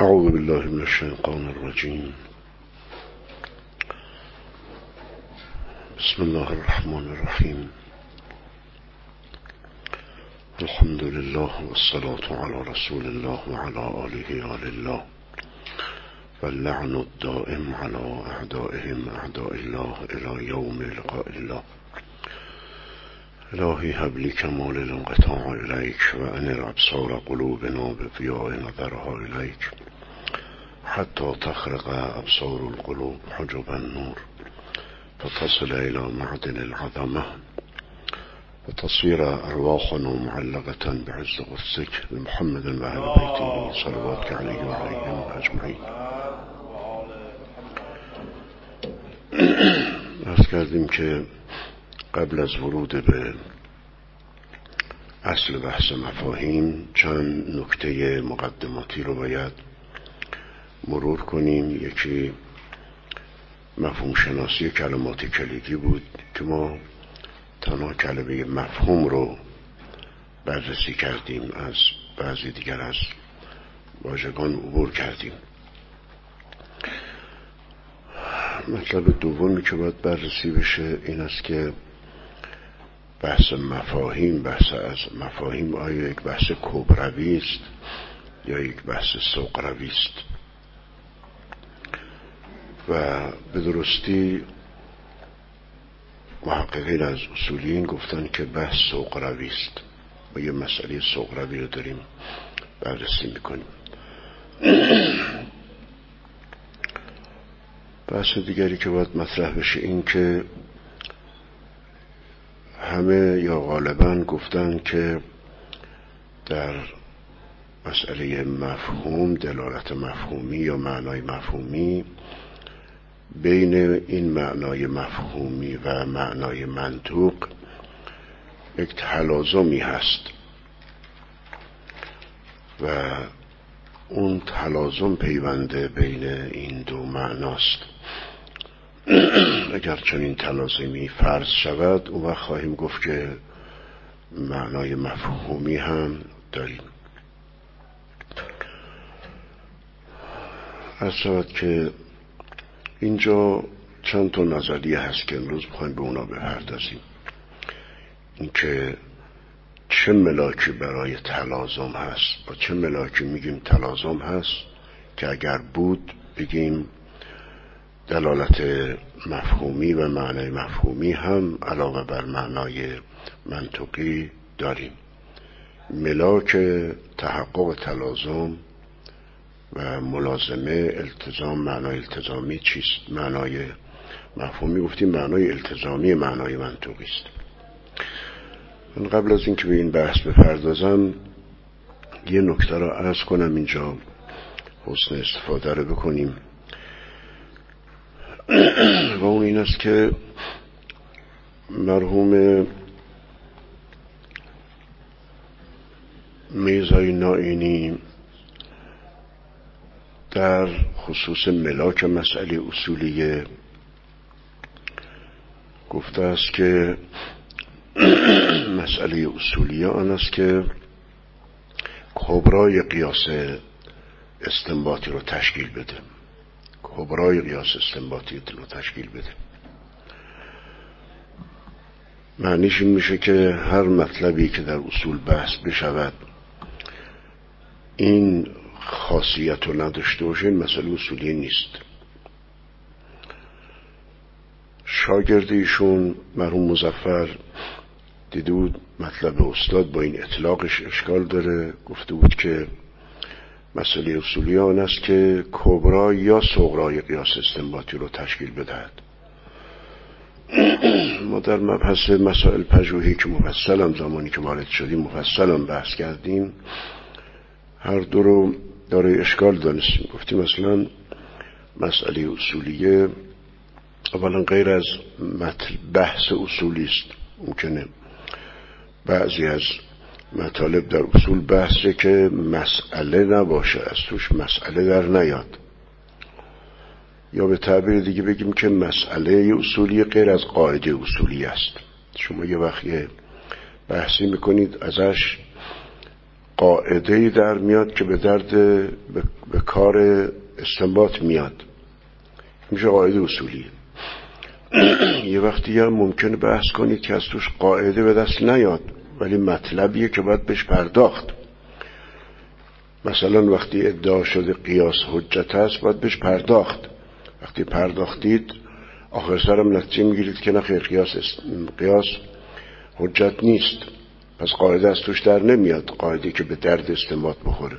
أعوذ بالله من الشيطان الرجيم. بسم الله الرحمن الرحيم. الحمد لله والصلاة على رسول الله وعلى آله آل الله. واللعن الدائم على أعدائهم أعداء الله إلى يوم لقاء الله. إلهي هب لي كمال الانقطاع إليك وأنر أبصار قلوبنا بضياء نظرها إليك حتى تخرق أبصار القلوب حجب النور فتصل إلى معدن العظمة وتصير أرواحنا معلقة بعز قدسك لمحمد وأهل بيته صلواتك عليه وعليهم أجمعين ارز کردیم که قبل از ورود به اصل بحث مفاهیم چند نکته مقدماتی رو باید مرور کنیم. یکی مفهوم شناسی کلمات کلیدی بود که ما تنها کلمه مفهوم رو بررسی کردیم از بعضی دیگر از واژگان عبور کردیم. مطلب دومی که باید بررسی بشه این است که بحث مفاهیم بحث از مفاهیم آیا یک بحث کبروی است یا یک بحث سقروی است؟ و به درستی محققین از اصولین گفتن که بحث سقروی است. و یه مسئله سقروی رو داریم بررسی می‌کنیم. بحث دیگری که باید مطرح بشه این که همه یا غالبا گفتن که در مسئله مفهوم دلالت مفهومی یا معنای مفهومی بین این معنای مفهومی و معنای منطوق یک تلازمی هست و اون تلازم پیونده بین این دو معناست. اگر چنین تلازمی فرض شود اون وقت خواهیم گفت که معنای مفهومی هم داریم. از شود که اینجا چند تا نظریه هست که امروز بخوایم به اونا بپردازیم. اینکه چه ملاکی برای تلازم هست. با چه ملاکی میگیم تلازم هست؟ که اگر بود بگیم دلالت مفهومی و معنای مفهومی هم علاوه بر معنای منطقی داریم. ملاک تحقق تلازم و ملازمه التزام معنای التزامی چیست؟ معنای مفهومی گفتیم معنای التزامی معنای منطقی است. من قبل از اینکه به این بحث بپردازم یه نکته را عرض کنم اینجا حسن استفاده رو بکنیم. و اون این است که مرحوم میزای نائینی در خصوص ملاک مسئله اصولیه گفته است که مسئله اصولیه آن است که کبرای قیاس استنباطی رو تشکیل بده. کبرای قیاس استنباطی رو تشکیل بده. معنیش این میشه که هر مطلبی که در اصول بحث بشود این خاصیت رو نداشته باشه این مسئله اصولی نیست. شاگرد ایشون مرحوم مزفر دیده بود مطلب استاد با این اطلاقش اشکال داره گفته بود که مسئله اصولی آن است که کبرا یا صغرای قیاس استنباطی رو تشکیل بدهد. ما در مبحث مسائل پژوهی که مفصلم زمانی که وارد شدیم مفصلم بحث کردیم هر دو رو داره اشکال دانستیم گفتیم مثلا مسئله اصولیه. اولا غیر از بحث اصولی است. ممکنه بعضی از مطالب در اصول بحثه که مسئله نباشه از توش مسئله در نیاد. یا به تعبیر دیگه بگیم که مسئله اصولی غیر از قاعده اصولی است. شما یه وقت بحثی می‌کنید ازش قاعده در میاد که به درد به کار استنباط میاد. میشه قاعده اصولیه یه وقتی هم ممکنه بحث کنید که از توش قاعده به دست نیاد. ولی مطلبیه که باید بهش پرداخت. مثلا وقتی ادعا شده قیاس حجت هست باید بهش پرداخت. وقتی پرداختید آخر سرم نتیجه می‌گیرید که نه قیاس, قیاس حجت نیست. پس قاعده از توش در نمیاد قاعده که به درد استنباط بخوره.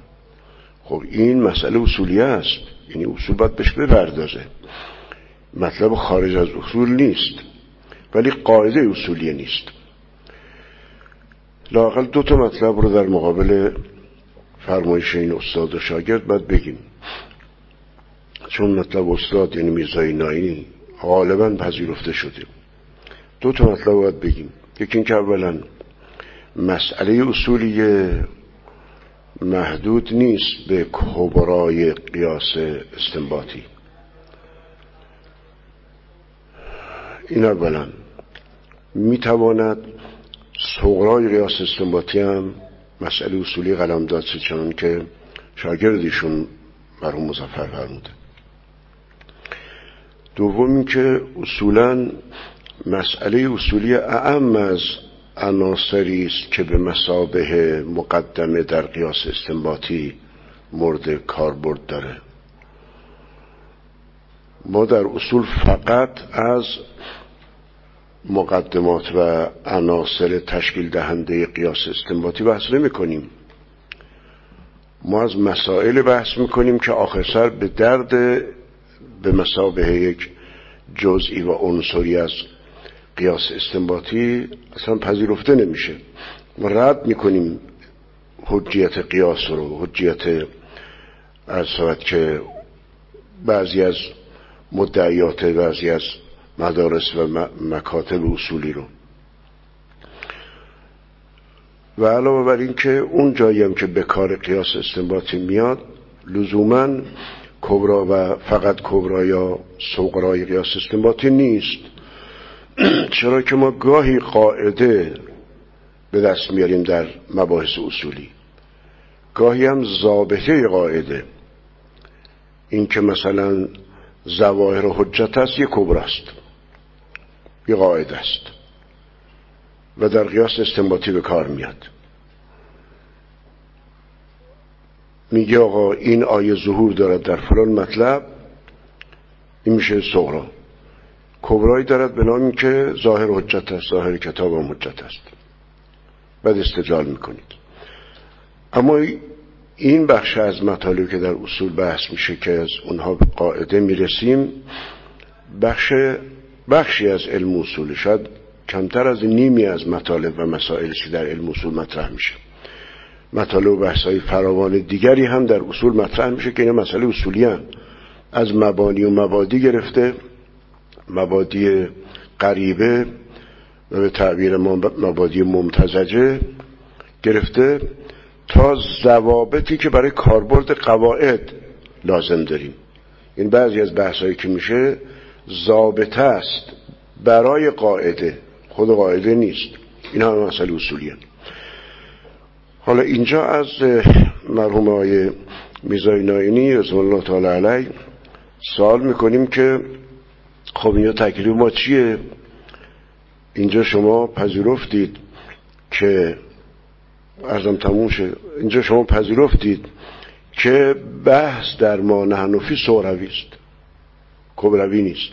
خب این مسئله اصولی است. یعنی اصول باید بهش بپردازه. مطلب خارج از اصول نیست. ولی قاعده اصولی نیست. لاقل دو تا مطلب رو در مقابل فرمایش این استاد و شاگرد باید بگیم. چون مطلب استاد یعنی میرزای ناینی غالبا پذیرفته شده. دو تا مطلب باید بگیم. یکی اینکه اولا مسئله اصولی محدود نیست به کبرای قیاس استنباطی. این اولا می‌تواند صغرای قیاس استنباطی هم مسئله اصولی قلم داد چون که شاگردیشون مرحوم مزفر فرموده. دوم که اصولا مسئله اصولی اعم از عناصری است که به مسابه مقدمه در قیاس استنباطی مورد کاربرد داره. ما در اصول فقط از مقدمات و عناصر تشکیل دهنده قیاس استنباطی بحث نمی کنیم. ما از مسائل بحث می‌کنیم که آخر سر به درد به مسابه یک جزئی و عنصری از قیاس استنباطی اصلا پذیرفته نمیشه ما رد می‌کنیم حجیت قیاس رو حجیت از که بعضی از مدعیات بعضی از مدارس و مکاتب اصولی رو. و علاوه بر این که اون جایی هم که به کار قیاس استنباطی میاد لزوما کبرا و فقط کبرا یا سوقرای قیاس استنباطی نیست. چرا که ما گاهی قاعده به دست میاریم در مباحث اصولی. گاهی هم ضابطه قاعده. این که مثلا زواهر حجت است یک کبراست یه قاعده است. و در قیاس استنباطی به کار میاد. میگه آقا این آیه ظهور دارد در فلان مطلب این میشه صغرا. کبرایی دارد به نامی که ظاهر حجت است ظاهر کتاب هم حجت است. بعد استدلال می‌کنید. اما این بخش از مطالبی که در اصول بحث میشه که از اونها به قاعده می‌رسیم بخش بخشی از علم اصول شاید کمتر از نیمی از مطالب و مسائل که در علم اصول مطرح میشه مطالب و بحث فراوان دیگری هم در اصول مطرح میشه که این مسئله اصولی هم. از مبانی و مبادی گرفته مبادی قریبه و به تعبیر مبادی ممتزجه گرفته تا ضوابطی که برای کاربرد قواعد لازم داریم این بعضی از بحثایی که میشه ضابطه است برای قاعده. خود قاعده نیست. این همه مسئله اصولی حالا اینجا از مرحوم های میزای ناینی رضوان الله تعالی علی سوال می‌کنیم که خب اینجا تکلیف ما چیه؟ اینجا شما پذیرفتید که ارزم تموم شد اینجا شما پذیرفتید که بحث در ما نحنفی سوروی است. کبروی نیست.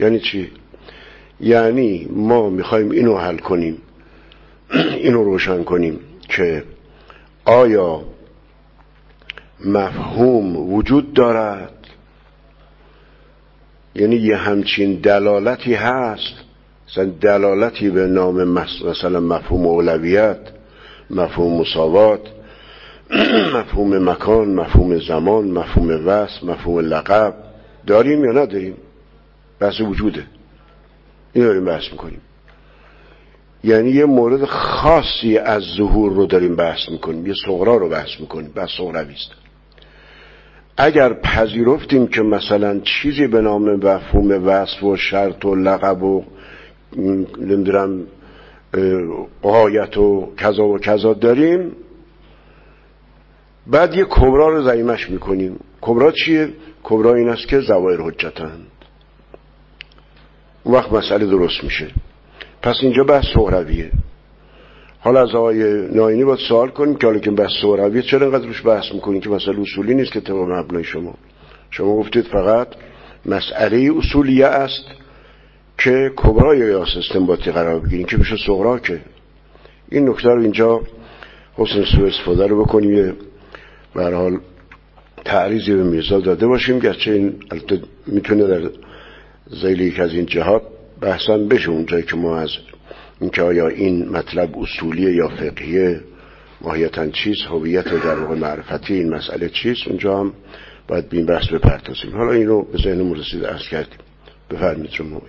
یعنی چی؟ یعنی ما می‌خوایم اینو حل کنیم اینو روشن کنیم که آیا مفهوم وجود دارد؟ یعنی یه همچین دلالتی هست؟ مثلا دلالتی به نام مثلا مفهوم اولویت مفهوم مساوات مفهوم مکان مفهوم زمان مفهوم وصف مفهوم لقب. داریم یا نداریم؟ بحث وجوده. این داریم بحث می‌کنیم. یعنی یه مورد خاصی از ظهور رو داریم بحث می‌کنیم یه صغرا رو بحث می‌کنیم بحث صغروی است. اگر پذیرفتیم که مثلا چیزی به نام مفهوم وصف و شرط و لقب و نمی‌دونم قایت و کذا و کذا داریم بعد یه کبرا رو زعیمش می‌کنیم. کبرا چیه؟ کبرا این است که زوایر حجتند. اون وقت مسئله درست میشه. پس اینجا بحث سهرویه. حالا از آقای ناینی باید سوال کنیم که حالا که بحث سهرویه چرا اینقدر روش بحث می‌کنیم که مسئله اصولی نیست که طبق مبنای شما؟ شما گفتید فقط مسئله اصولیه است که کبرای یا استنباطی قرار بگیریم که میشه صغرا که این نکته رو اینجا حسن سو استفاده رو بکنیم. یه حال تعریضی به میرزا داده باشیم گرچه این می‌تونه در زیل یک از این جهات بحثان بشه. اونجایی که ما از اینکه آیا این مطلب اصولی یا فقهیه ماهیتا چیست هویت در واقع معرفتی این مسئله چیست اونجا هم باید به این بحث بپردازیم. حالا این رو به ذهنمون رسید ارز کردیم. بفرمید شما.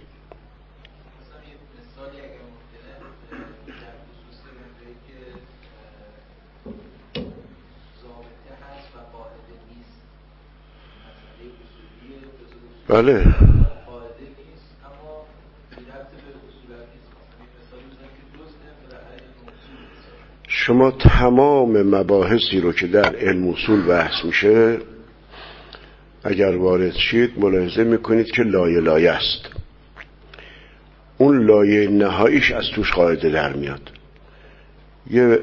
بله. شما تمام مباحثی رو که در علم اصول بحث میشه اگر وارد شید ملاحظه می‌کنید که لایه لایه است. اون لایه نهاییش از توش قاعده در میاد. یه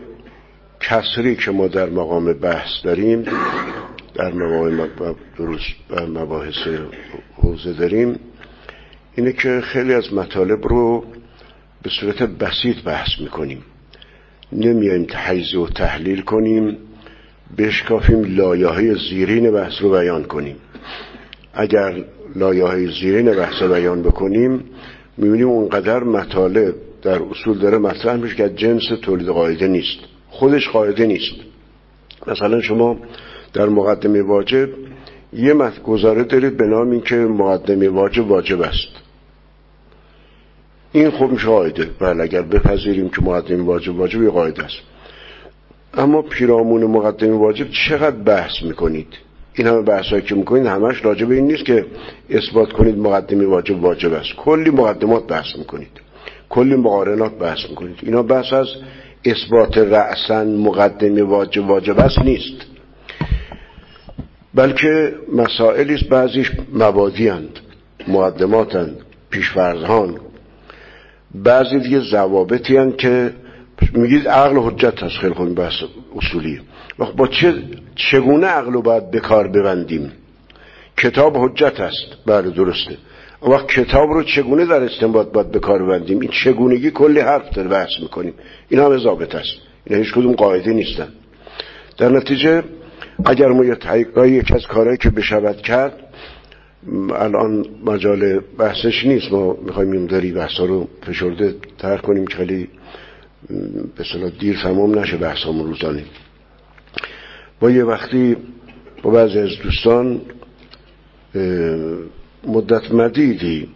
کسری که ما در مقام بحث داریم در مقام درست مباحث حوزه داریم اینه که خیلی از مطالب رو به صورت بسیط بحث می‌کنیم. نمیایم تحیزه و تحلیل کنیم بشکافیم لایه های زیرین بحث رو بیان کنیم. اگر لایه های زیرین بحث رو بیان بکنیم می‌بینیم اونقدر مطالب در اصول داره مطرح میشه که جنس تولید قاعده نیست. خودش قاعده نیست. مثلا شما در مقدمه واجب یه گزاره دارید به نام این که مقدمه واجب واجب است. این خوب میشه قاعده بله اگر بپذیریم که مقدمه واجب واجب یه قاعده است. اما پیرامون مقدمه واجب چقدر بحث می‌کنید؟ این همه بحثایی که می‌کنید همش راجب این نیست که اثبات کنید مقدمه واجب واجب است. کلی مقدمات بحث می‌کنید. کلی مقارنات بحث می‌کنید. اینا بحث از اثبات رأسا مقدمه واجب واجب است نیست. بلکه مسائلی است بعضیش مبادی هند مقدماتند پیشفرزهان بعضی دیگه ضوابطی هند که میگید عقل و حجت هست خیلی خوب بحث اصولی با چه چگونه عقل رو باید به کار ببندیم؟ کتاب حجت است. بله درسته. وقت کتاب رو چگونه در استنباط باید به کار ببندیم؟ این چگونگی کلی حرف در بحث می‌کنیم. این هم ضابط است. این هیچ کدوم قاعده نیستن. در نتیجه اگر ما یه یک از کارهایی که بشود کرد الان مجال بحثش نیست. ما می‌خوایم این داری بحثا رو فشرده ترک کنیم که خیلی به صلاح دیر تمام نشه بحثامون روزانه با یه وقتی با بعضی از دوستان مدت مدیدی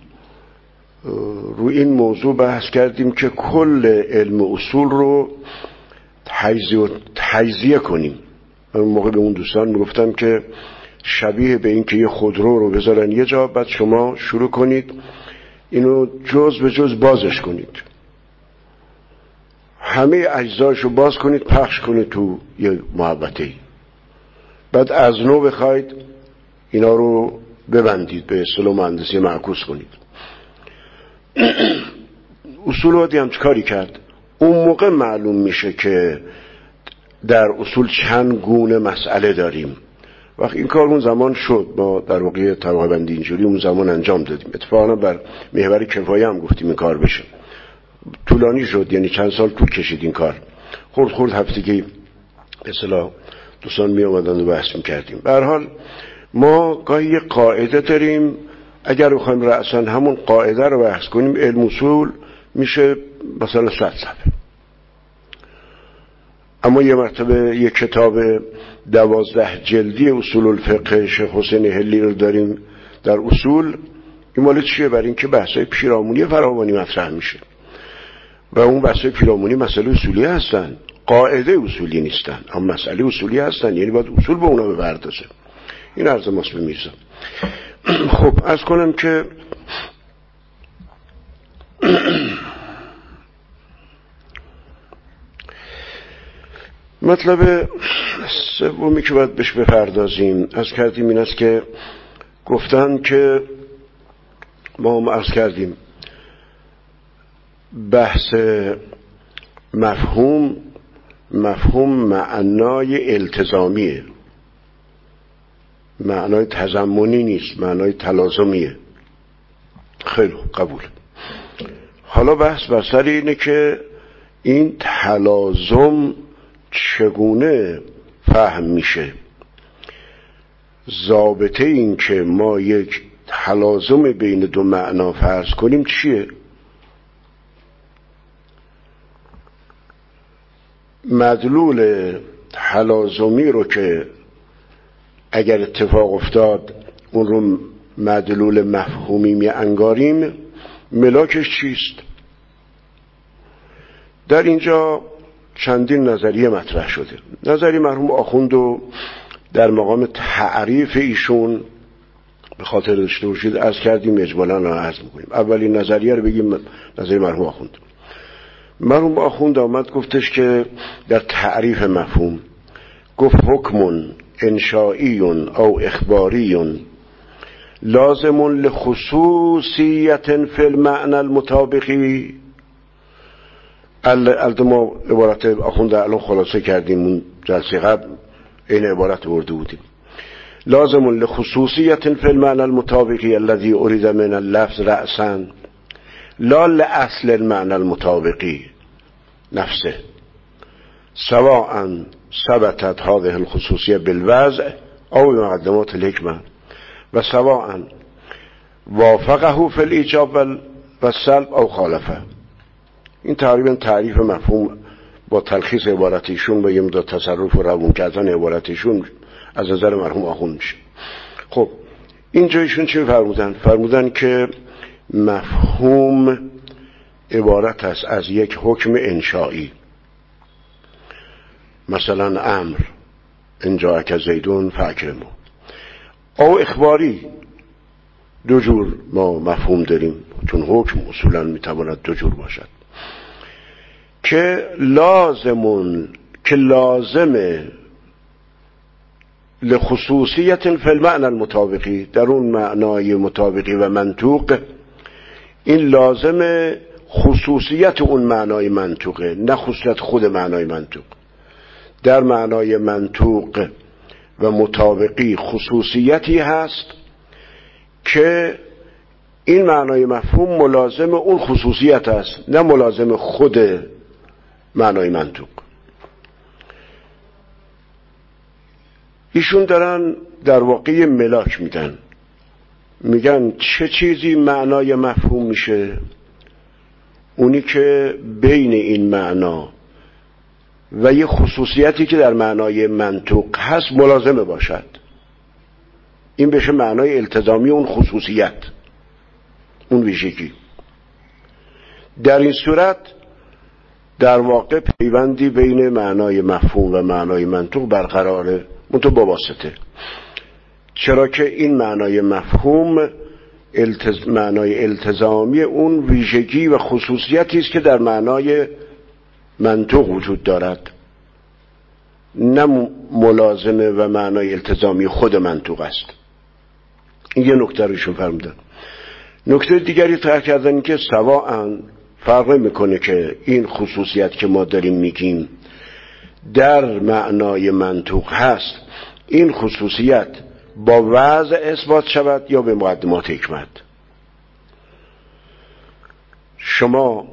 رو این موضوع بحث کردیم که کل علم اصول رو تجزیه کنیم. اون موقع به اون دوستان می‌گفتم که شبیه به اینکه یه خودرو رو بذارن یه جا بعد شما شروع کنید اینو جز به جز بازش کنید. همه اجزایشو باز کنید پخش کنید تو یه محبته بعد از نو بخواید اینا رو ببندید به اصطلاح مهندسی معکوس کنید. اصول وادی هم کاری کرد؟ اون موقع معلوم میشه که در اصول چند گونه مسئله داریم. وقت این کار اون زمان شد. با در واقع طبقه بندی اینجوری اون زمان انجام دادیم. اتفاقا بر محور کفایه هم گفتیم این کار بشه. طولانی شد. یعنی چند سال طول کشید این کار. خورد خورد هفتگی اصلا دوستان می آمدن و بحث می کردیم حال ما گاهی یه قاعده داریم. اگر بخوایم رأسا همون قاعده رو بحث کنیم علم اصول میشه مثلا صد صفحه. اما یه مرتبه یه کتاب دوازده جلدی اصول الفقه شیخ حسین هلی رو داریم در اصول. این مال چیه؟ برای اینکه بحثای پیرامونی فراوانی مطرح میشه. و اون بحثای پیرامونی مسئله اصولی هستن. قاعده اصولی نیستن. اما مسئله اصولی هستن. یعنی باید اصول به اونا بپردازه. این عرض ماست به خب از کنم که مطلب سومی که باید بهش بپردازیم. از کردیم این است که گفتن که ما هم ارز کردیم بحث مفهوم مفهوم معنای التزامیه. معنای تزمونی نیست معنای تلازمیه. خیلی قبول. حالا بحث بر سر اینه که این تلازم چگونه فهم میشه؟ ضابطه این که ما یک تلازم بین دو معنا فرض کنیم چیه؟ مدلول تلازمی رو که اگر اتفاق افتاد اون رو مدلول مفهومی می انگاریم ملاکش چیست؟ در اینجا چندین نظریه مطرح شده. نظری مرحوم آخوند و در مقام تعریف ایشون به خاطر داشته باشید از کردیم اجمالا را عرض می‌کنیم. اولین نظریه رو بگیم نظریه مرحوم آخوند. مرحوم آخوند آمد گفتش که در تعریف مفهوم گفت حکمون انشایی او اخباری لازم لخصوصیت فی المعنى المطابقی. البته ما عبارت آخونده الان خلاصه کردیم اون جلسه قبل؟ این عبارت ورده بودیم. لازم لخصوصیت فی المعنى المطابقی الذي اريد من اللفظ رأسا. لا لأصل المعنى المطابقی. نفسه. سواء ثبتت هذه الخصوصیه بالوضع او مقدمات الحکمه. و سواء وافقه فی الاجاب و سلب او خالفه. این تقریبا تعریف مفهوم با تلخیص عبارتیشون و یه تصرف و روون کردن عبارتیشون از نظر مرحوم آخون میشه. خب اینجا ایشون چی فرمودن؟ فرمودن که مفهوم عبارت است از یک حکم انشایی مثلا امر اینجا که زیدون فکرمو او اخباری دو جور ما مفهوم داریم چون حکم اصولا می‌تواند دو جور باشد. که لازمون که لازمه لخصوصیت فی المعنى المطابقی در اون معنای مطابقی و منطوق. این لازم خصوصیت اون معنای منطوقه نه خصوصیت خود معنای منطوق. در معنای منطوق و مطابقی خصوصیتی هست که این معنای مفهوم ملازم اون خصوصیت است نه ملازم خود معنای منطوق ایشون دارن در واقع ملاک میدن. میگن چه چیزی معنای مفهوم میشه؟ اونی که بین این معنا و یه خصوصیتی که در معنای منطوق هست ملازمه باشد. این بشه معنای التزامی اون خصوصیت اون ویژگی. در این صورت در واقع پیوندی بین معنای مفهوم و معنای منطوق برقراره. منطور با واسطه چرا که این معنای مفهوم التز... معنای التزامی اون ویژگی و خصوصیتی است که در معنای منطوق وجود دارد. نه ملازمه و معنای التزامی خود منطوق است. این یه نکته روشون فرمودن. نکته دیگری طرح کردن که سواء فرق می‌کنه که این خصوصیت که ما داریم میگیم در معنای منطوق هست. این خصوصیت با وضع اثبات شود یا به مقدمات حکمت؟ شما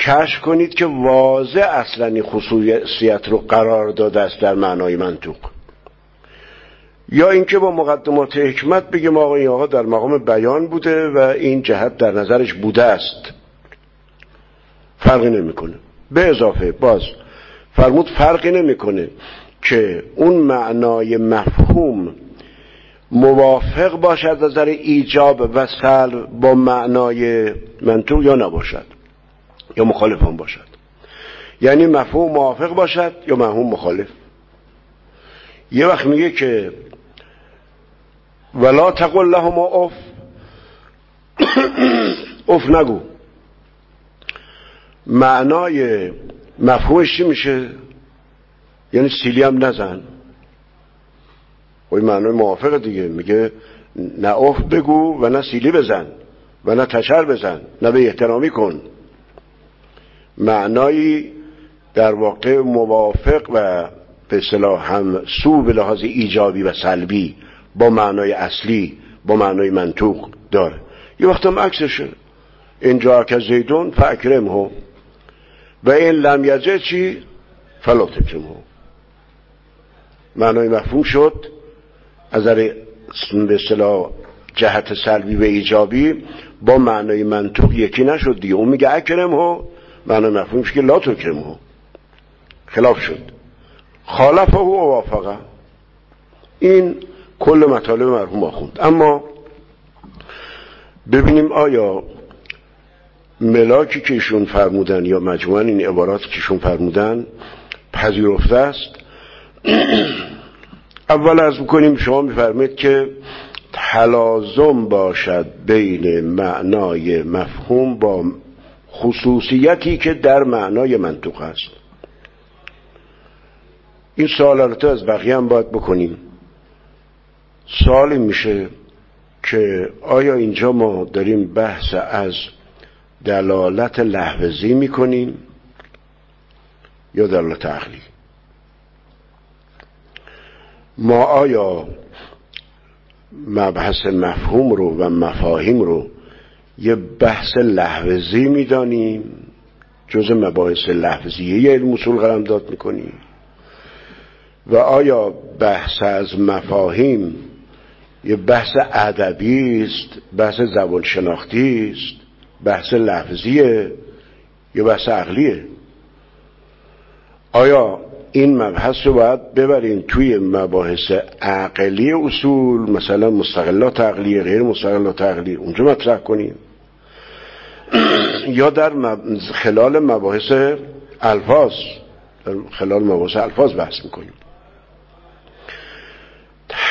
کشف کنید که واضح اصلا این خصوصیت رو قرار داده است در معنای منطوق. یا اینکه با مقدمات حکمت بگیم آقا این آقا در مقام بیان بوده و این جهت در نظرش بوده است. فرقی نمی‌کنه. به اضافه باز فرمود فرقی نمی‌کنه که اون معنای مفهوم موافق باشد از نظر ایجاب و سلب با معنای منطوق یا نباشد یا مخالف باشد. یعنی مفهوم موافق باشد یا مفهوم مخالف. یه وقت میگه که ولا تقل لهم اف اف نگو. معنای مفهومش چی میشه؟ یعنی سیلی هم نزن. خب این معنی موافق دیگه. میگه نه اف بگو و نه سیلی بزن و نه تشر بزن. نه به احترامی کن. معنایی در واقع موافق و به اصطلاح هم سو به لحاظ ایجابی و سلبی با معنای اصلی با معنای منطوق داره. یه وقت هم عکسشه اینجا که زیدون فاکرم ها و این لم یجه چی؟ فلا تکرم ها معنای مفهوم شد. از به اصطلاح جهت سلبی و ایجابی با معنای منطوق یکی نشد دیگه. اون میگه اکرم ها معنای مفهومش که لا ها خلاف شد. خالفه و وافقه. این کل مطالب مرحوم آخوند اما ببینیم آیا ملاکی که ایشون فرمودن یا مجموعا این عبارات که ایشون فرمودن پذیرفته است. اول از بکنیم شما میفرمید که تلازم باشد بین معنای مفهوم با خصوصیتی که در معنای منطوق است. این سوال از بقیه هم باید بکنیم. سوال میشه که آیا اینجا ما داریم بحث از دلالت لحوزی می‌کنیم یا دلالت عقلی؟ ما آیا مبحث مفهوم رو و مفاهیم رو یه بحث لحوزی می‌دانیم؟ جز مباحث لحوزیه علم اصول قلمداد می‌کنیم. و آیا بحث از مفاهیم یه بحث ادبی است بحث زبان شناختی است بحث لفظیه یا بحث عقلیه. آیا این مبحث رو باید ببریم توی مباحث عقلی اصول مثلا مستقلات عقلی غیر مستقلات عقلی؟ اونجا مطرح کنیم یا در خلال مباحث الفاظ در خلال مباحث الفاظ بحث می‌کنیم.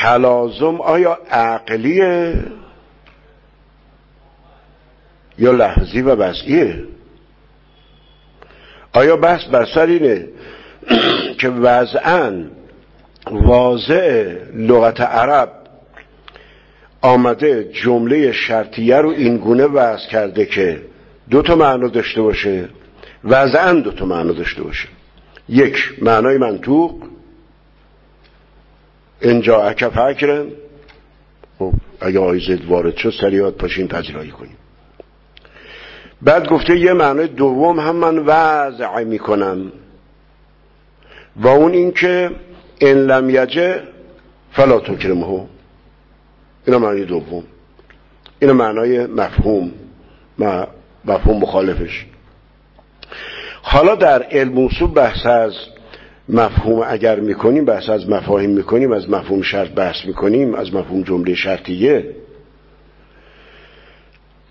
تلازم آیا عقلیه؟ یا لحظی و وضعیه آیا بحث بر سر اینه که وضعا واضع لغت عرب آمده جمله شرطیه رو این گونه وضع کرده که دو تا معنا داشته باشه. وضعا دو تا معنا داشته باشه. یک معنای منطوق. اینجا اکف فکرن خب اگه آیزد وارد شد سریعات پاشین پذیرایی کنیم. بعد گفته یه معنای دوم هم من وضع می‌کنم. و اون این که ان لم یجه فلا تکرمه. اینا معنی دوم. اینا معنای مفهوم. مفهوم مخالفش. حالا در علم اصول بحث از مفهوم اگر می‌کنیم بحث از مفاهیم می‌کنیم از مفهوم شرط بحث می‌کنیم از مفهوم جمله شرطیه.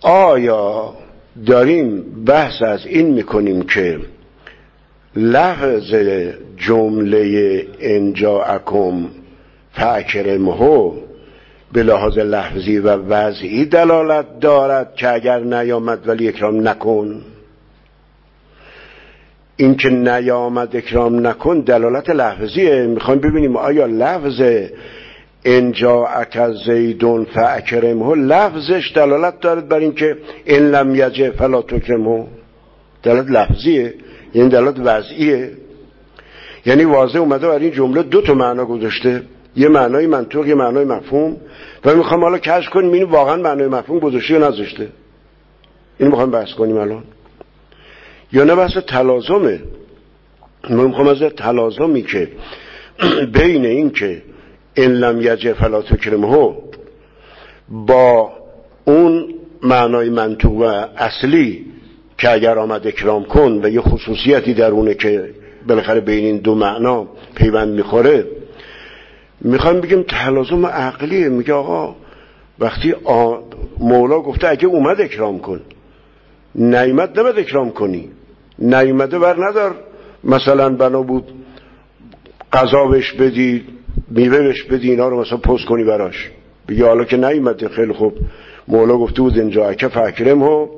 آیا داریم بحث از این می‌کنیم که لفظ جمله انجا اکم فاکرمهو به لحاظ لحظی و وضعی دلالت دارد که اگر نیامد ولی اکرام نکن؟ این که نیامد اکرام نکن دلالت لحظیه. می‌خوایم ببینیم آیا لفظ انجا اکز زیدون فاکرمه لفظش دلالت دارد بر اینکه این لم یجه فلا تکرمه. دلالت لفظیه یعنی دلالت وضعیه. یعنی واضح اومده بر این جمله دو تا معنا گذاشته. یه معنای منطوق یه معنای مفهوم. و می‌خوام حالا کش کنیم این واقعا معنای مفهوم گذاشته یا نذاشته. این می‌خوام بحث کنیم الان. یا نه بحث تلازمه. من می‌خوام از تلازمی که بین این که این لم یجه فلا تکرمه با اون معنای منطوق و اصلی که اگر آمد اکرام کن و یه خصوصیتی در اونه که بالاخره بین این دو معنا پیوند می‌خوره می‌خوایم بگیم تلازم عقلیه. میگه آقا وقتی مولا گفته اگه اومد اکرام کن نیمت نباید اکرام کنی. نیمده بر ندار. مثلا بنا بود قضا بهش بدی میوه بهش بدی اینا رو مثلا پست کنی براش. بگی حالا که نیومده خیلی خوب. مولا گفته بود اینجا اکه فکرم ها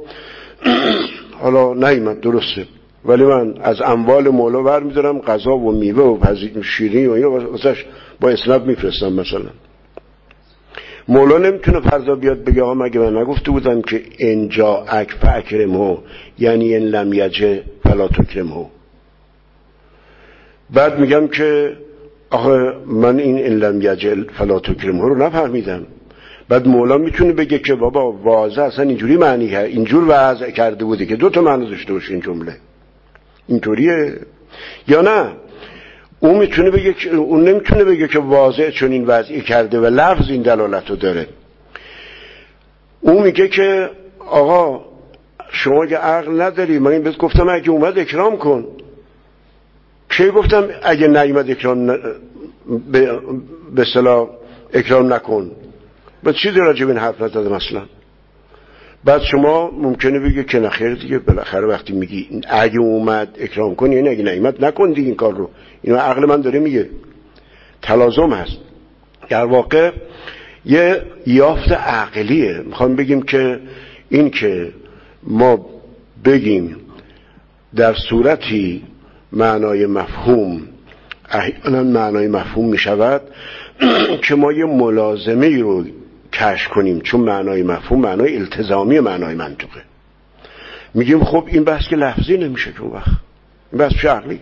حالا نیمد درسته. ولی من از اموال مولا برمیدارم غذا و میوه و شیرین و اینا واسش با اسناد میفرستم مثلا. مولا نمی‌تونه فردا بیاد بگه آقا مگه من نگفته بودم که انجا اک فاکرمو یعنی این لم یجه فلا تکرمو بعد میگم که آخه من این ان لم یجل فلا تکرمو رو نفهمیدم. بعد مولا می‌تونه بگه که بابا واضح اصلا اینجوری معنی کرد اینجور وضع کرده بوده که دو تا معنی داشته باشه این جمله. اینطوریه. یا نه؟ اون می‌تونه بگه که اون نمی‌تونه بگه که واضح چون این وضعی کرده و لفظ این دلالت رو داره. اون میگه که آقا شما اگه عقل نداری من این بهت گفتم اگه اومد اکرام کن. کی گفتم اگه نیومد اکرام ن... به صلاح اکرام نکن؟ با چی راجع به این حرف نزده مثلا؟ بعد شما ممکنه بگه که نخیر دیگه بالاخره وقتی میگی اگه اومد اکرام کن یعنی اگه نیومد نکن دیگه این کار رو. اینو عقل من داره میگه. تلازم هست. در واقع یه یافت عقلیه. می‌خوام بگیم که این که ما بگیم در صورتی معنای مفهوم احیانا معنای مفهوم می‌شود که ما یه ملازمه رو کش کنیم چون معنای مفهوم معنای التزامی معنای منطقه. میگیم خب این بحث که لفظی نمیشه که وقت. این بحث شعقلی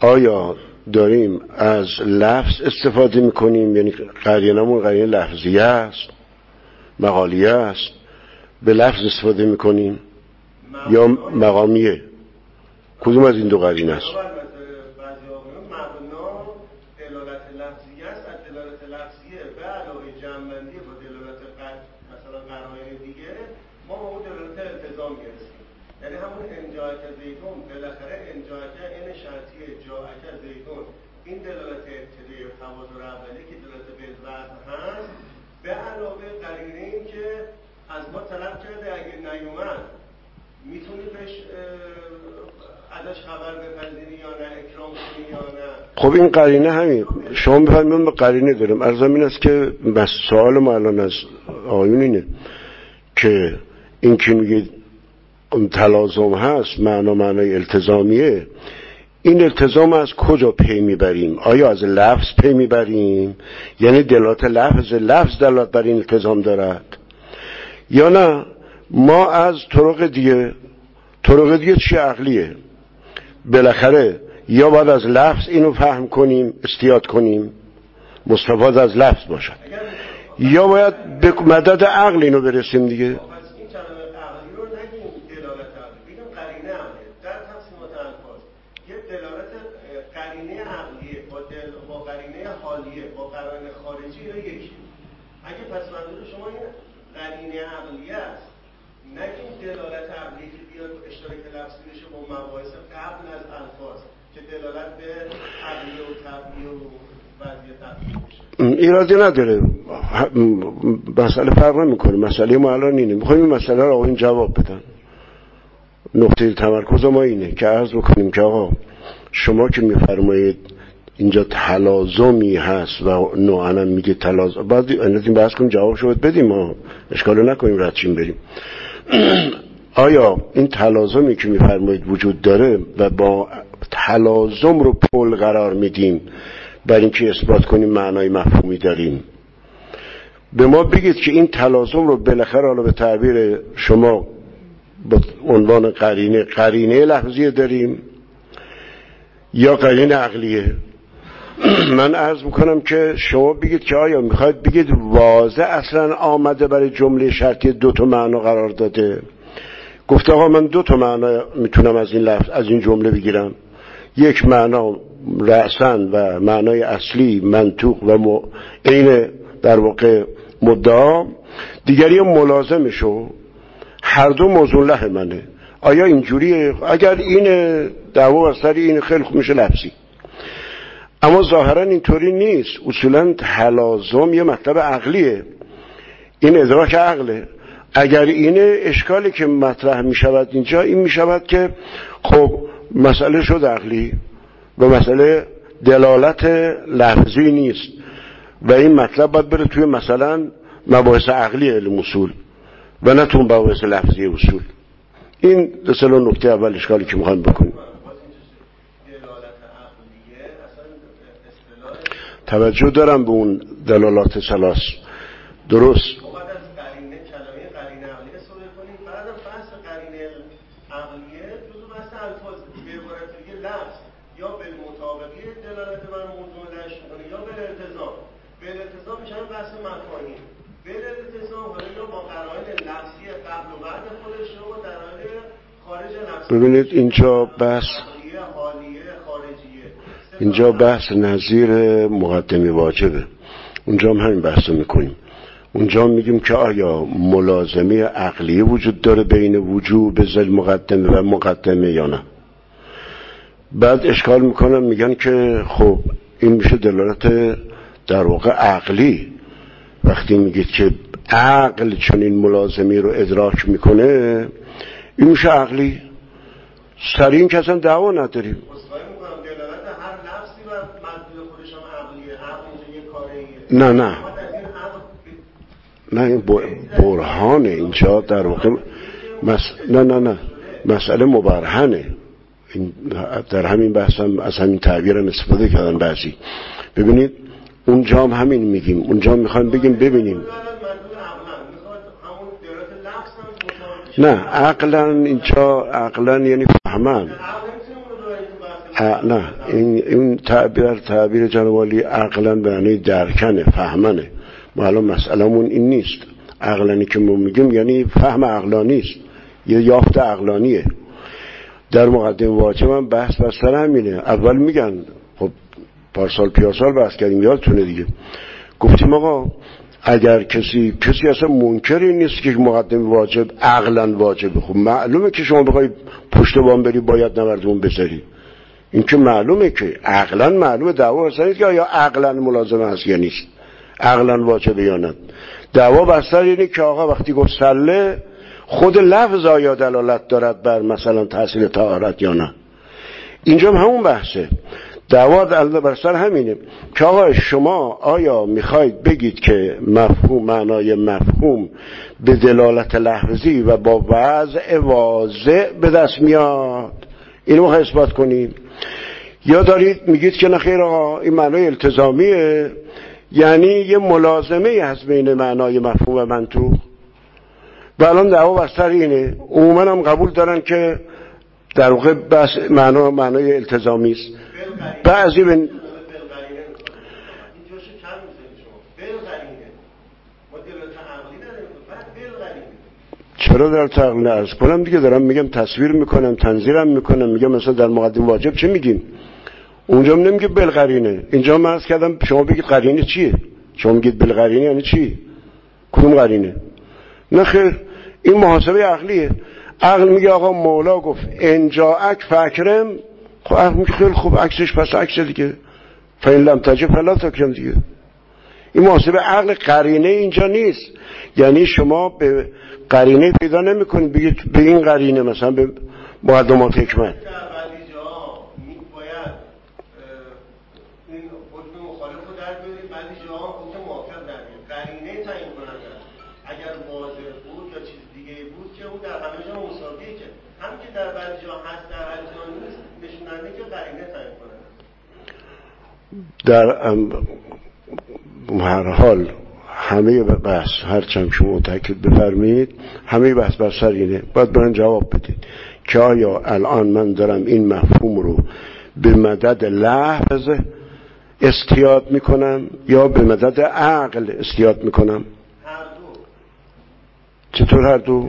آیا داریم از لفظ استفاده می‌کنیم؟ یعنی قرینمون قرینه لفظیه است مقالیه است به لفظ استفاده می‌کنیم؟ یا مقامیه؟ کدوم از این دو قرینه است؟ خب این قرینه همین. شما بفهمیم به قرینه دارم. ارزم این است که بس سوال ما الان از آیون اینه که این که میگه تلازم هست معنا معنای التزامیه. این التزام از کجا پی می‌بریم؟ آیا از لفظ پی می‌بریم؟ یعنی دلات لفظ لفظ دلات بر این التزام دارد؟ یا نه؟ ما از طرق دیگه طرق دیگه چی عقلیه؟ بالاخره یا باید از لفظ اینو فهم کنیم استیاد کنیم. مستفاد از لفظ باشد. یا باید به مدد عقل اینو برسیم دیگه خارجی اینا یکی اگه پس منظور شما این قرینه عقلی است نه این دلالت عقلی که بیاد اشتراک لفظی بشه با مباحث قبل از الفاظ که دلالت به عقلی و طبعی و ایرادی نداره. مسئله فرق نمی‌کنه. مسئله ما الان اینه. می‌خوایم این مسئله رو این جواب بدن. نقطه تمرکز ما اینه که عرض بکنیم که آقا شما که میفرمایید اینجا تلازمی هست و نوعا میگه تلازم بعد این بحث کنیم جواب شد بدیم ما. اشکالو نکنیم ردشیم بریم. آیا این تلازمی که میفرمایید وجود داره و با تلازم رو پل قرار میدیم بر اینکه اثبات کنیم معنای مفهومی داریم. به ما بگید که این تلازم رو بالاخره حالا به تعبیر شما با عنوان قرینه قرینه لحظیه داریم یا قرینه عقلیه؟ من عرض می‌کنم که شما بگید که آیا می‌خواید بگید واضح اصلا آمده برای جمله شرطی دو تا معنا قرار داده؟ گفته آقا من دو تا معنا می‌تونم از این لفظ از این جمله بگیرم. یک معنا رأسن و معنای اصلی منطوق و عین در واقع مدعا. دیگری ملازمشو هر دو موضوع منه. آیا اینجوریه؟ اگر این دعوا سر این خیلی خوب میشه لفظی. اما ظاهرا اینطوری نیست. اصولا تلازم یه مطلب عقلیه. این ادراک عقله. اگر اینه اشکالی که مطرح می شود اینجا این می شود که خب مسئله شد عقلی. و مسئله دلالت لفظی نیست. و این مطلب باید بره توی مثلا مباحث عقلی علم اصول و نه تو مباحث لفظی اصول. این دسته نکته اول اشکالی که می‌خوایم بکنیم. توجه دارم به اون دلالات سلاس درست. ببینید اینجا بحث اینجا بحث نظیر مقدمی واجبه. اونجا هم همین بحث می‌کنیم. اونجا میگیم که آیا ملازمه عقلی وجود داره بین وجوب زل مقدمه و مقدمه یا نه؟ بعد اشکال می‌کنم میگن که خب این میشه دلالت در واقع عقلی. وقتی میگید که عقل چنین ملازمی رو ادراک می‌کنه این میشه عقلی. سر این که اصلا دعوا نداریم. نه نه. نه این برهان اینجا در واقع مس... نه نه نه. مسئله مبرهنه. در همین بحث هم از همین تعبیر هم استفاده کردن بعضی. ببینید اونجا هم همین میگیم. اونجا می‌خوایم بگیم ببینیم. نه عقلا اینجا عقلا یعنی فهمن نه. این, این تعبیر تعبیر جنوالی عقلا به معنی درکنه فهمنه. ما الان مسئلهمون این نیست. عقلانی که ما میگیم یعنی فهم عقلانی است یه یافت عقلانیه. در مقدم واجب هم بحث بستر همینه. اول میگن خب پارسال پیاسال بحث کردیم. یادتونه دیگه. گفتیم آقا اگر کسی کسی اصلا منکری نیست که مقدم واجب عقلا واجبه خب معلومه که شما بخوای پشت بام بری باید نوردون بذاری. این که معلومه که عقلا معلومه دعوا اصلا که آیا عقلا ملازمه هست یا نیست. عقلا واجبه یا نه. دعوا بستر اینه که آقا وقتی گفت سله خود لفظ آیا دلالت دارد بر مثلا تحصیل طهارت یا نه. اینجا هم همون بحثه. دعوا بر سر همینه. که آقا شما آیا می‌خواید بگید که مفهوم معنای مفهوم به دلالت لحظی و با وضع واضع به دست میاد؟ اینو می‌خوای اثبات کنید یا دارید میگید که نخیر آقا این معنای التزامیه. یعنی یه ملازمه هست بین معنای مفهوم و منطوق. و الان دعوا بستر اینه. عموما هم قبول دارن که در واقع بس معنا معنای التزامی است. بعضی به چرا در تقلیل ارز کنم دیگه دارم میگم تصویر می‌کنم تنظیرم می‌کنم میگم مثلا در مقدم واجب چه میگیم؟ اونجا نمیگه بلقرینه اینجا من از کردم شما بگید قرینه چیه؟ شما میگید بالقرینه یعنی چی؟ کدوم قرینه؟ نه خیر این محاسبه عقلیه. عقل میگه آقا مولا گفت انجاعک فکرم خب عقل میگه خیلی خوب عکسش پس عکس دیگه. فین لم تجب فلا تکرم دیگه. این محاسبه عقل قرینه اینجا نیست. یعنی شما به قرینه پیدا نمی‌کنید. بگید به این قرینه مثلا به مقدمات حکمت. در هر حال همه بحث هر چند شما تاکید بفرمید همه بحث بر سر اینه. باید برن جواب بدید که آیا الان من دارم این مفهوم رو به مدد لحظ استیاد می‌کنم یا به مدد عقل استیاد می‌کنم؟ هر دو. چطور هر دو؟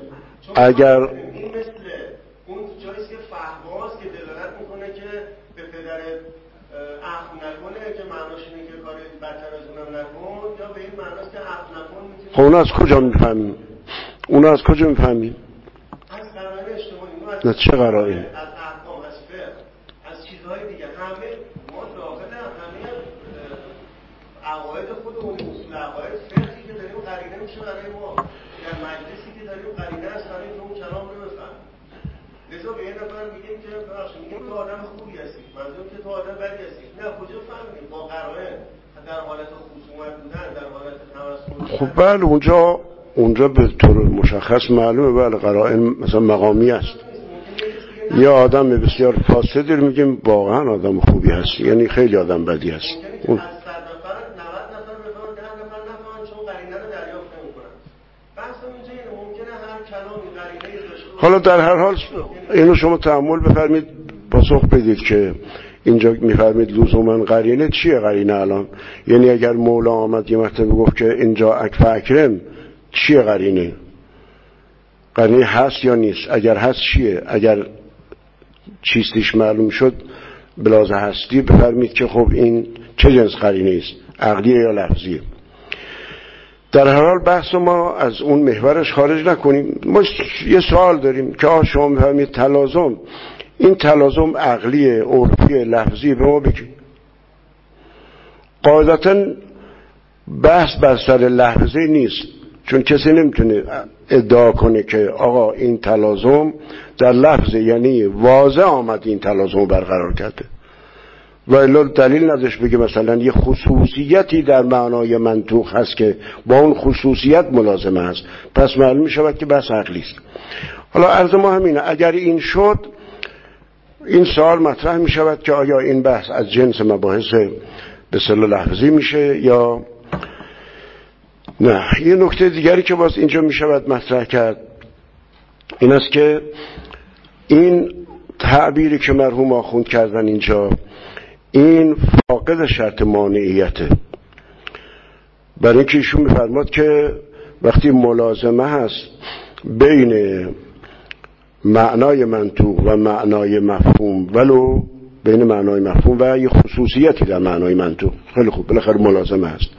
اگر خب اون از کجا می‌فهمیم؟ اون از کجا می‌فهمیم؟ نه چه قرائن از احکام از فقه از چیزهای دیگه همه ما داخل همه عقاید خودمون اصول عقاید فقهی که داریم قرینه میشه برای ما در مجلسی که داریم قرینه است برای که اون کلام رو بفهم لذا به یه نفر میگیم که ببخشید میگیم تو آدم خوبی هستی منظور که تو آدم بدی هستی نه کجا فهمیدیم؟ با قرائن در حالت خصومت بودن در حالت تمسخر خب بله اونجا اونجا به طور مشخص معلومه. بله قرائن مثلا مقامی است. یه آدم بسیار فاسدی رو میگیم واقعا آدم خوبی هست. یعنی خیلی آدم بدی هست. اون حالا در هر حال اینو شما تحمل بفرمید پاسخ بدید که اینجا میفرمید لزوما قرینه چیه قرینه الان؟ یعنی اگر مولا آمد یه مرتبه گفت که اینجا اکف اکرم چیه قرینه؟ قرینه هست یا نیست؟ اگر هست چیه؟ اگر چیستیش معلوم شد بلاز هستی بفرمید که خب این چه جنس قرینه است؟ عقلیه یا لفظیه؟ در هر حال بحث ما از اون محورش خارج نکنیم. ما یه سوال داریم که آه شما می‌فهمید تلازم. این تلازم عقلی عرفی لفظی به ما بگید قاعدتا بحث بر سر لحظه نیست چون کسی نمی‌تونه ادعا کنه که آقا این تلازم در لفظ یعنی واضح آمد این تلازم برقرار کرده. و دلیل نداشت بگه مثلا یه خصوصیتی در معنای منطوق هست که با اون خصوصیت ملازمه هست. پس معلوم شود که بس عقلی است. حالا عرض ما همینه اگر این شد این سوال مطرح می شود که آیا این بحث از جنس مباحث به سلو لحظی میشه یا نه. یه نکته دیگری که باز اینجا می شود مطرح کرد این است که این تعبیری که مرحوم آخوند کردن اینجا این فاقد شرط مانعیته برای اینکه ایشون میفرماد که وقتی ملازمه هست بین معنای منطوق و معنای مفهوم. ولو بین معنای مفهوم و یه خصوصیتی در معنای منطوق. خیلی خوب. بالاخره ملازمه هست.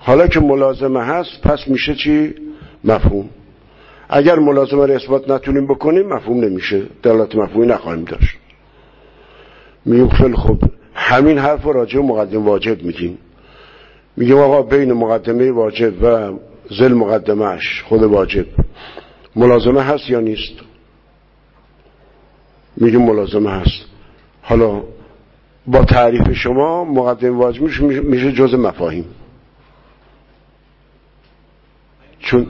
حالا که ملازمه هست پس میشه چی؟ مفهوم. اگر ملازمه رو اثبات نتونیم بکنیم مفهوم نمیشه. دلالت مفهومی نخواهیم داشت. میگیم خیلی خوب. همین حرف رو راجع مقدم واجب میگیم. میگیم آقا بین مقدمه واجب و زل مقدمهش خود واجب ملازمه هست یا نیست؟ میگیم ملازمه هست. حالا با تعریف شما مقدم واجب میشه جز مفاهیم. چون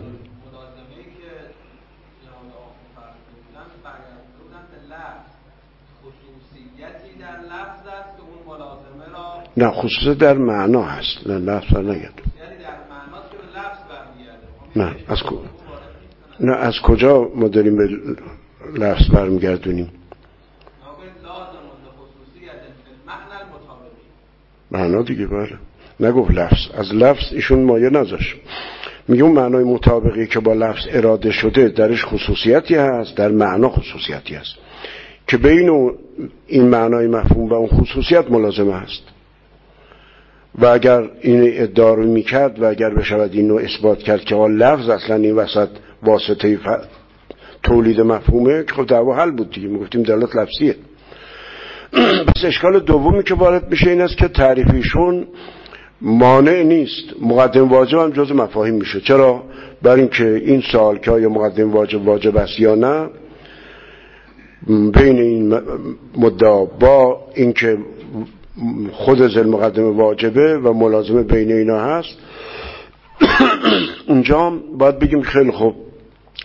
نه خصوص در معنا هست نه لفظ برمیگرده نه از نه از کجا ما داریم به لفظ برمیگردونیم؟ معنا دیگه بله. نگفت لفظ. از لفظ ایشون مایه نذاش میگه اون معنای مطابقی که با لفظ اراده شده درش خصوصیتی هست در معنا خصوصیتی هست. که بین این معنای مفهوم و اون خصوصیت ملازمه هست. و اگر این ادعا رو می‌کرد و اگر بشود این اثبات کرد که لفظ اصلا این وسط واسطه تولید مفهومه که خب دعوا حل بود دیگه. می‌گفتیم دلالت لفظیه. پس اشکال دومی که وارد میشه این است که تعریفیشون مانع نیست. مقدم واجب هم جز مفاهیم میشه. چرا؟ بر اینکه این سال که آیا مقدم واجب واجب است یا نه بین این مدعا با اینکه خود زل مقدم واجبه و ملازمه بین اینا هست. اونجا باید بگیم خیلی خوب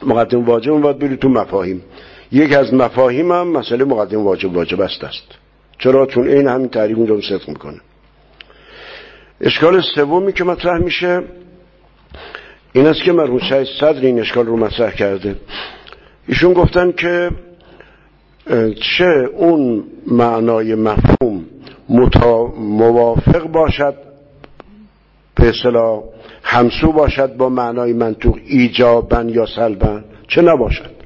مقدم واجب باید برید تو مفاهیم. یک از مفاهیم هم مسئله مقدم واجب واجب است است. چرا؟ چون این همین تعریف اونجا صدق می‌کنه. اشکال سومی که مطرح میشه این است که مرحوم سعید صدر این اشکال رو مطرح کرده. ایشون گفتن که چه اون معنای مفهوم موافق باشد به اصطلاح همسو باشد با معنای منطوق ایجابن یا سلبن چه نباشد؟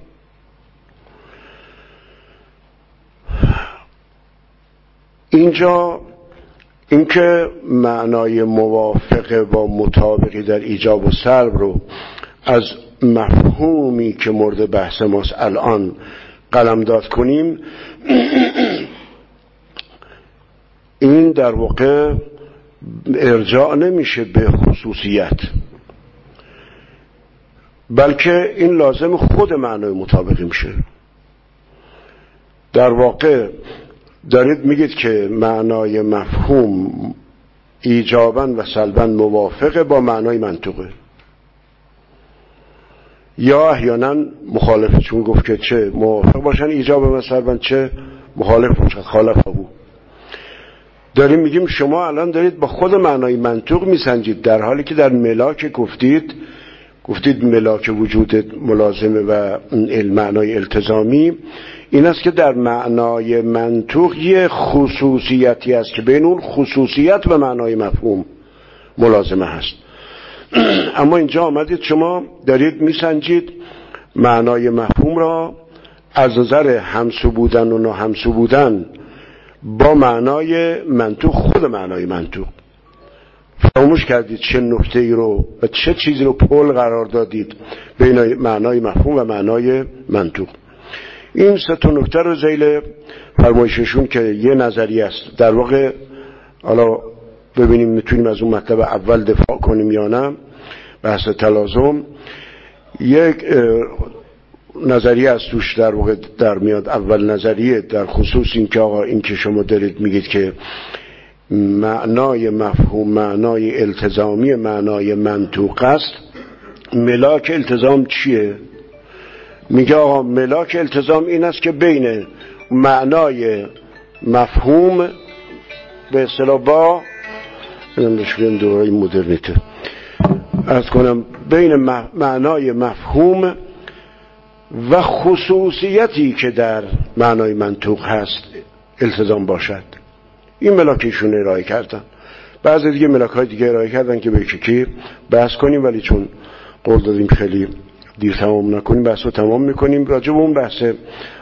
اینجا اینکه معنای موافقه با مطابقی در ایجاب و سلب رو از مفهومی که مورد بحث ماست الان قلمداد کنیم این در واقع ارجاع نمیشه به خصوصیت بلکه این لازم خود معنای مطابقی میشه. در واقع دارید میگید که معنای مفهوم ایجابا و سلبا موافقه با معنای منطقه. یا احیانا مخالف چون گفت که چه موافق باشن ایجاب و سلبا چه مخالف باشن خالف بود داریم میگیم شما الان دارید با خود معنای منطق میسنجید در حالی که در ملاک گفتید گفتید ملاک وجود ملازمه و معنای التزامی. این است که در معنای منطوق یه خصوصیتی است که بین اون خصوصیت و معنای مفهوم ملازمه هست. اما اینجا آمدید شما دارید میسنجید معنای مفهوم را از نظر همسو بودن و همسو بودن با معنای منطوق خود معنای منطوق. فراموش کردید چه نکته ای رو و چه چیزی رو پل قرار دادید بین معنای مفهوم و معنای منطوق. این سه تا نکته رو زیل فرمایششون که یه نظری است. در واقع حالا ببینیم می‌تونیم از اون مطلب اول دفاع کنیم یا نه. بحث تلازم. یک نظریه از توش در واقع در میاد. اول نظریه در خصوص این که آقا این که شما دارید میگید که معنای مفهوم معنای التزامی معنای منطوق است. ملاک التزام چیه؟ میگه آقا ملاک التزام این است که بین معنای مفهوم به اصطلاح با اینم دوره مدرنیته. از کنم بین معنای مفهوم و خصوصیتی که در معنای منطوق هست التزام باشد. این ملاکیشون ارائه کردن. بعضی دیگه ملاک های دیگه ارائه کردن که به یکی بحث کنیم ولی چون قول دادیم خیلی دیر تمام نکنیم بحث رو تمام می‌کنیم. راجع به اون بحث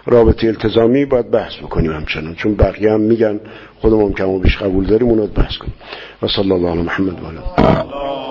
رابطه التزامی باید بحث بکنیم همچنان چون بقیه هم میگن خودمون کم و بیش قبول داریم اونو بحث کنیم. و صلی الله علی محمد و